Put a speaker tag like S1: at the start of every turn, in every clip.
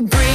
S1: you
S2: bring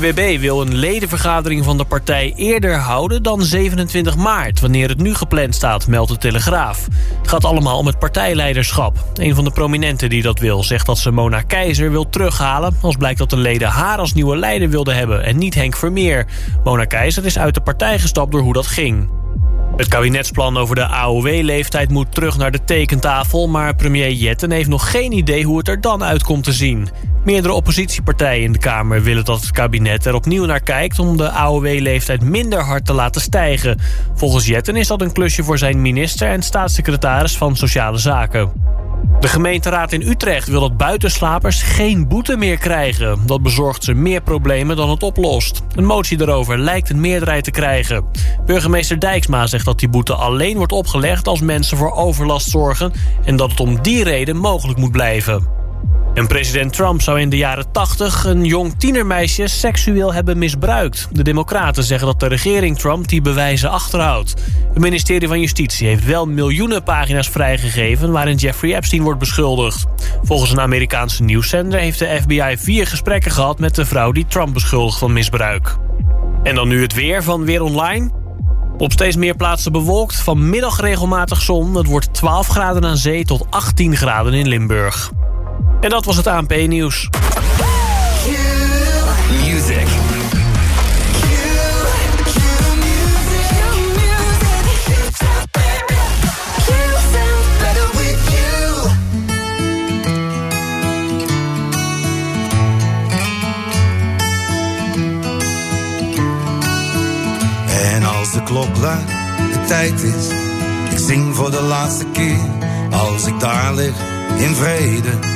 S2: BBB wil een ledenvergadering van de partij eerder houden dan 27 maart... wanneer het nu gepland staat, meldt de Telegraaf. Het gaat allemaal om het partijleiderschap. Een van de prominenten die dat wil zegt dat ze Mona Keizer wil terughalen... als blijkt dat de leden haar als nieuwe leider wilden hebben en niet Henk Vermeer. Mona Keizer is uit de partij gestapt door hoe dat ging. Het kabinetsplan over de AOW-leeftijd moet terug naar de tekentafel... maar premier Jetten heeft nog geen idee hoe het er dan uit komt te zien. Meerdere oppositiepartijen in de Kamer willen dat het kabinet er opnieuw naar kijkt... om de AOW-leeftijd minder hard te laten stijgen. Volgens Jetten is dat een klusje voor zijn minister... en staatssecretaris van Sociale Zaken. De gemeenteraad in Utrecht wil dat buitenslapers geen boete meer krijgen. Dat bezorgt ze meer problemen dan het oplost. Een motie daarover lijkt een meerderheid te krijgen. Burgemeester Dijksma zegt dat die boete alleen wordt opgelegd... als mensen voor overlast zorgen... en dat het om die reden mogelijk moet blijven. En president Trump zou in de jaren 80 een jong tienermeisje seksueel hebben misbruikt. De democraten zeggen dat de regering Trump die bewijzen achterhoudt. Het ministerie van Justitie heeft wel miljoenen pagina's vrijgegeven... waarin Jeffrey Epstein wordt beschuldigd. Volgens een Amerikaanse nieuwszender heeft de FBI vier gesprekken gehad... met de vrouw die Trump beschuldigt van misbruik. En dan nu het weer van Weer Online... Op steeds meer plaatsen bewolkt, vanmiddag regelmatig zon. Het wordt 12 graden aan zee tot 18 graden in Limburg. En dat was het ANP-nieuws.
S3: Music.
S4: En als de klok luidt, de tijd is, ik zing voor de laatste keer. Als ik daar lig, in vrede,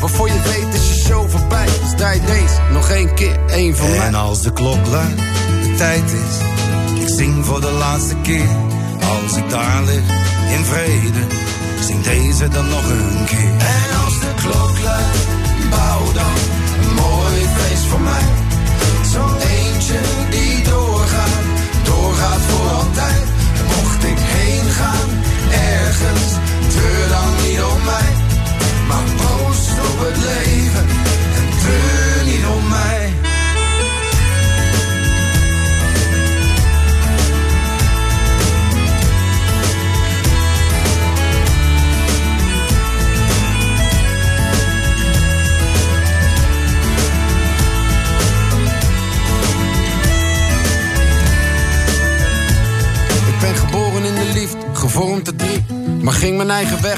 S5: Waarvoor je weet is je show voorbij. Dus draai deze nog één keer, één van mij.
S4: En als de klok luidt, de tijd is. Ik zing voor de laatste keer. Als ik daar lig, in vrede. Zing deze dan nog een keer.
S6: En als de klok luidt,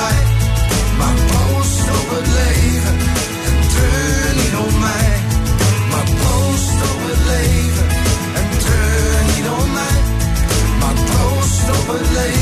S6: Mij. Maar proost op het leven en treur niet om mij. Maar proost op het leven en treur niet om mij. Maar proost op het leven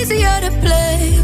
S7: Easier to blame.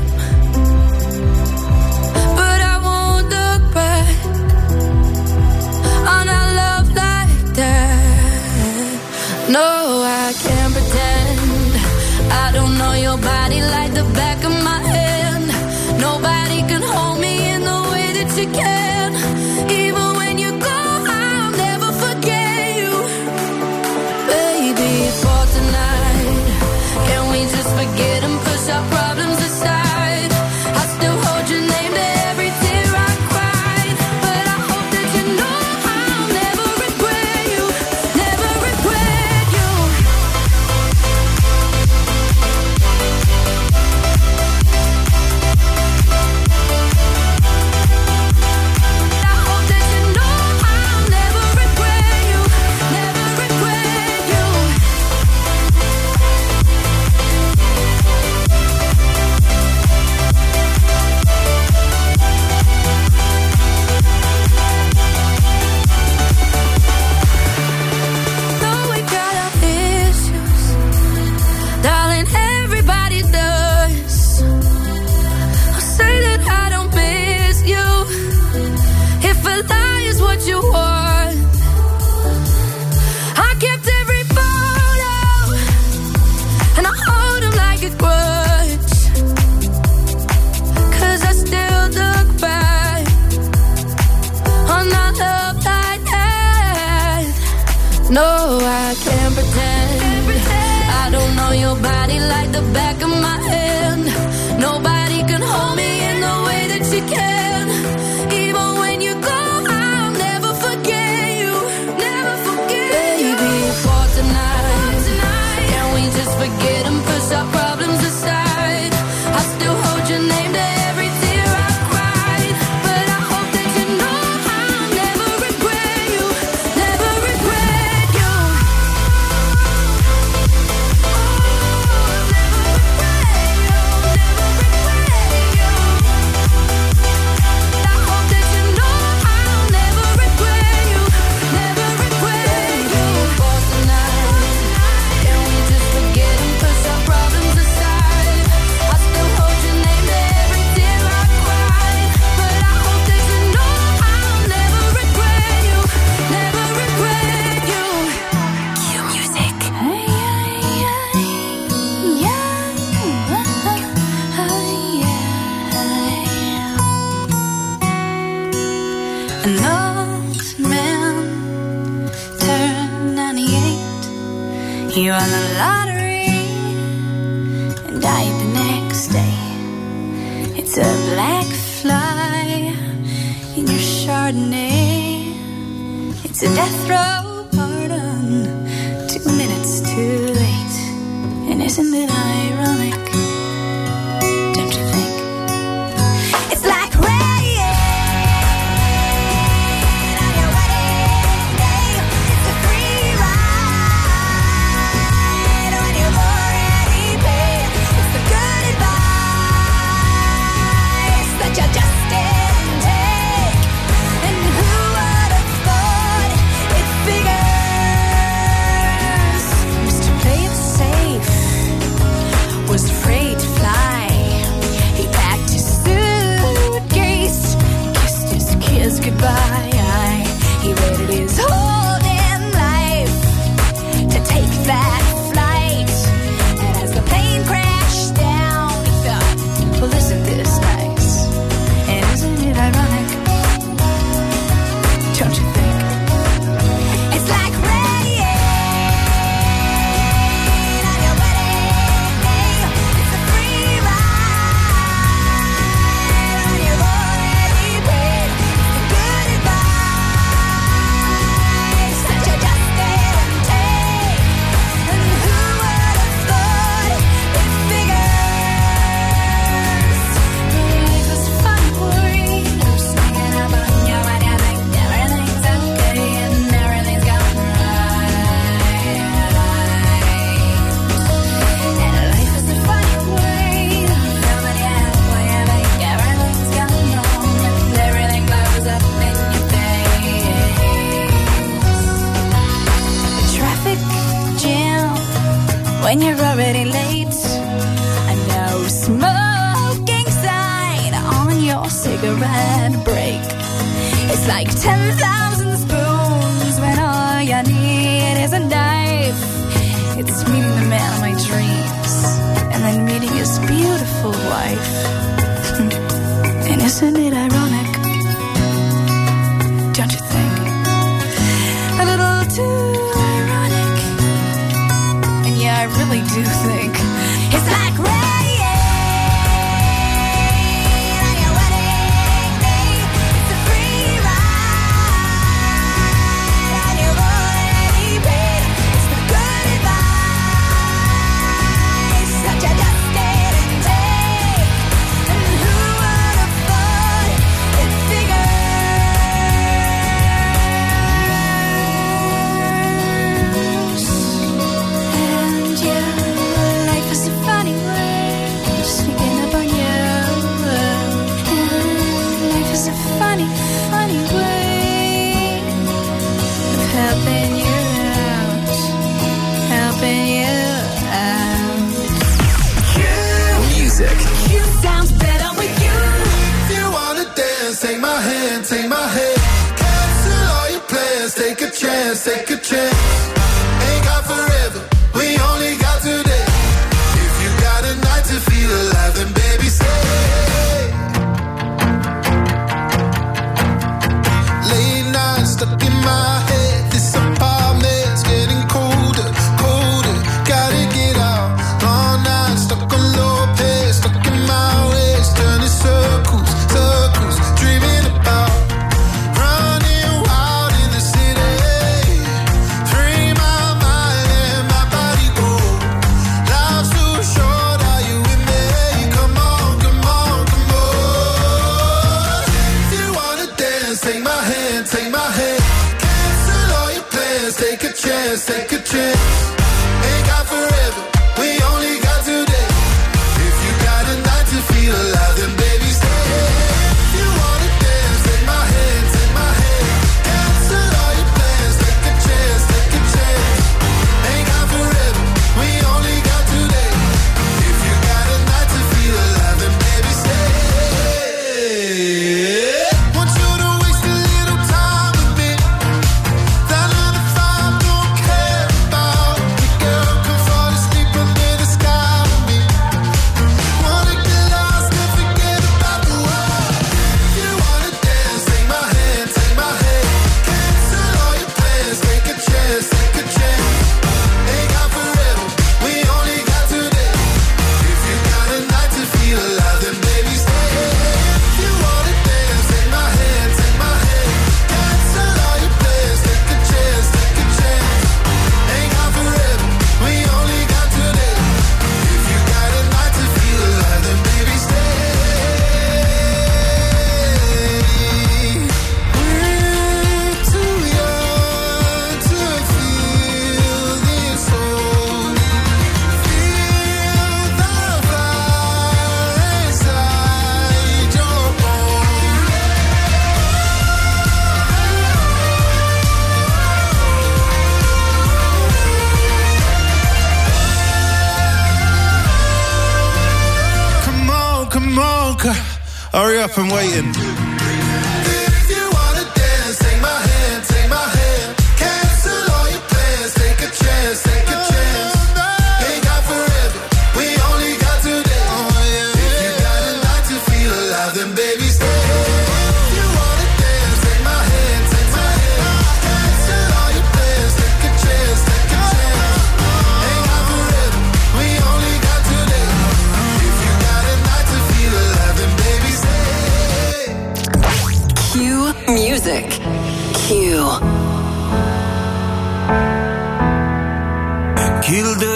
S7: I
S8: really do think it's like.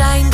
S9: zijn.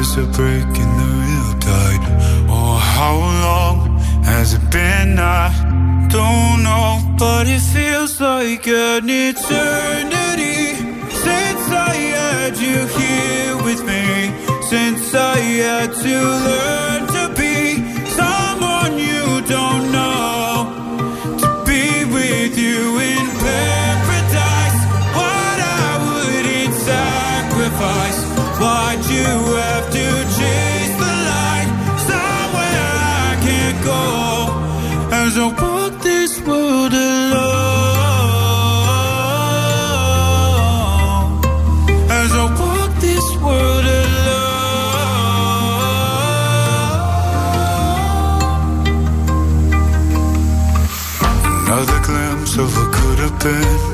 S10: Is a break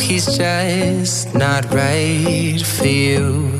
S11: He's just not right for you.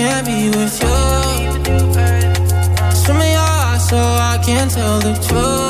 S2: can't be with you. Swim me out so I can tell the truth.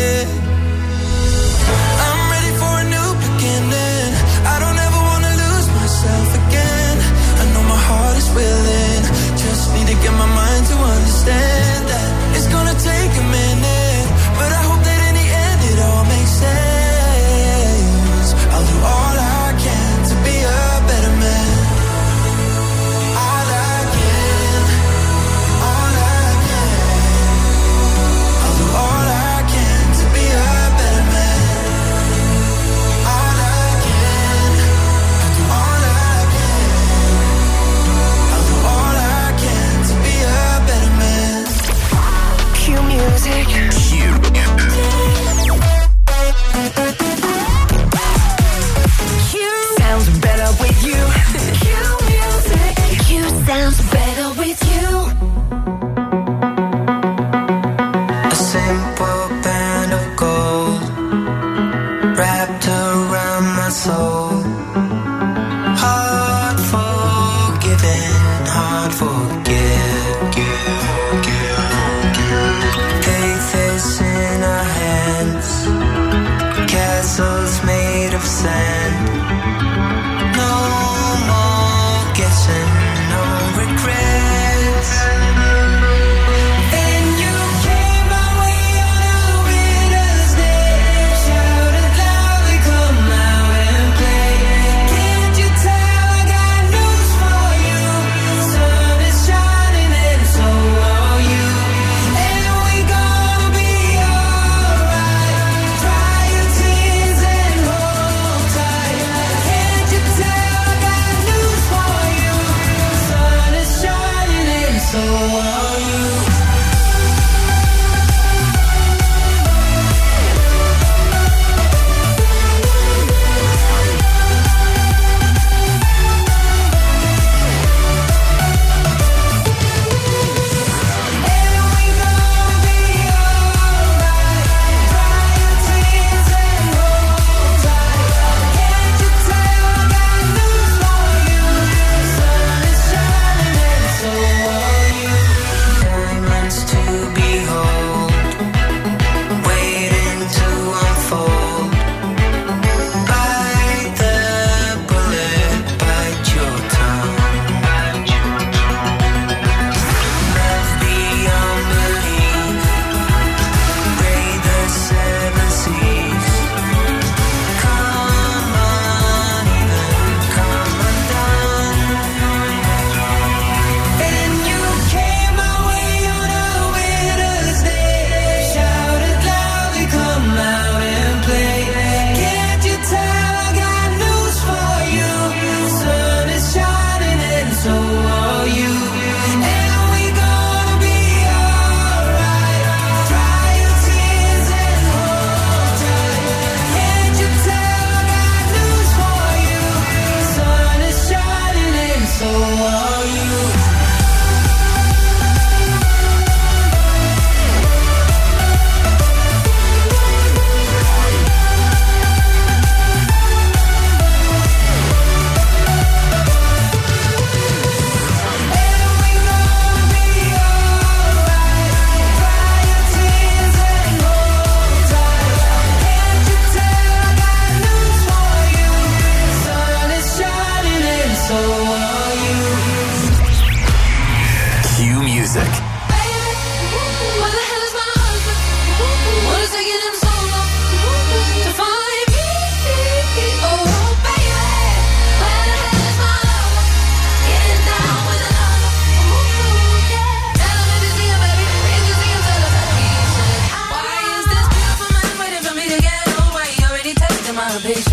S7: salvation.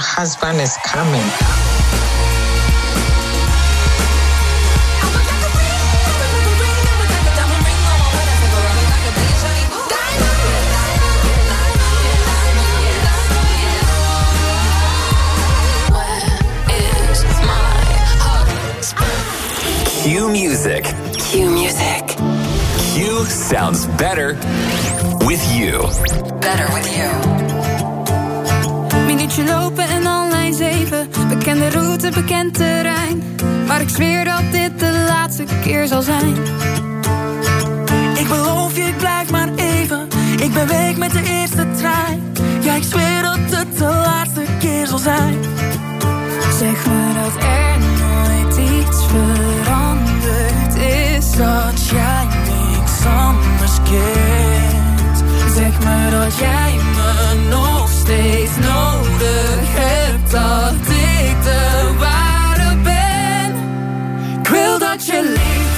S7: your husband is
S12: coming.
S3: Cue Music.
S13: Cue Music.
S3: Cue sounds better with you.
S13: Better with you.
S14: Meaning you know ken de route, bekend terrein. Maar ik zweer dat dit de laatste keer zal zijn.
S15: Ik beloof je, ik blijf maar even. Ik ben weg met de eerste trein. Ja, ik zweer dat het de laatste keer zal zijn.
S14: Zeg maar dat er nooit iets veranderd is.
S15: Dat jij niks anders kent.
S14: Zeg maar dat jij me nog steeds nodig hebt. naturally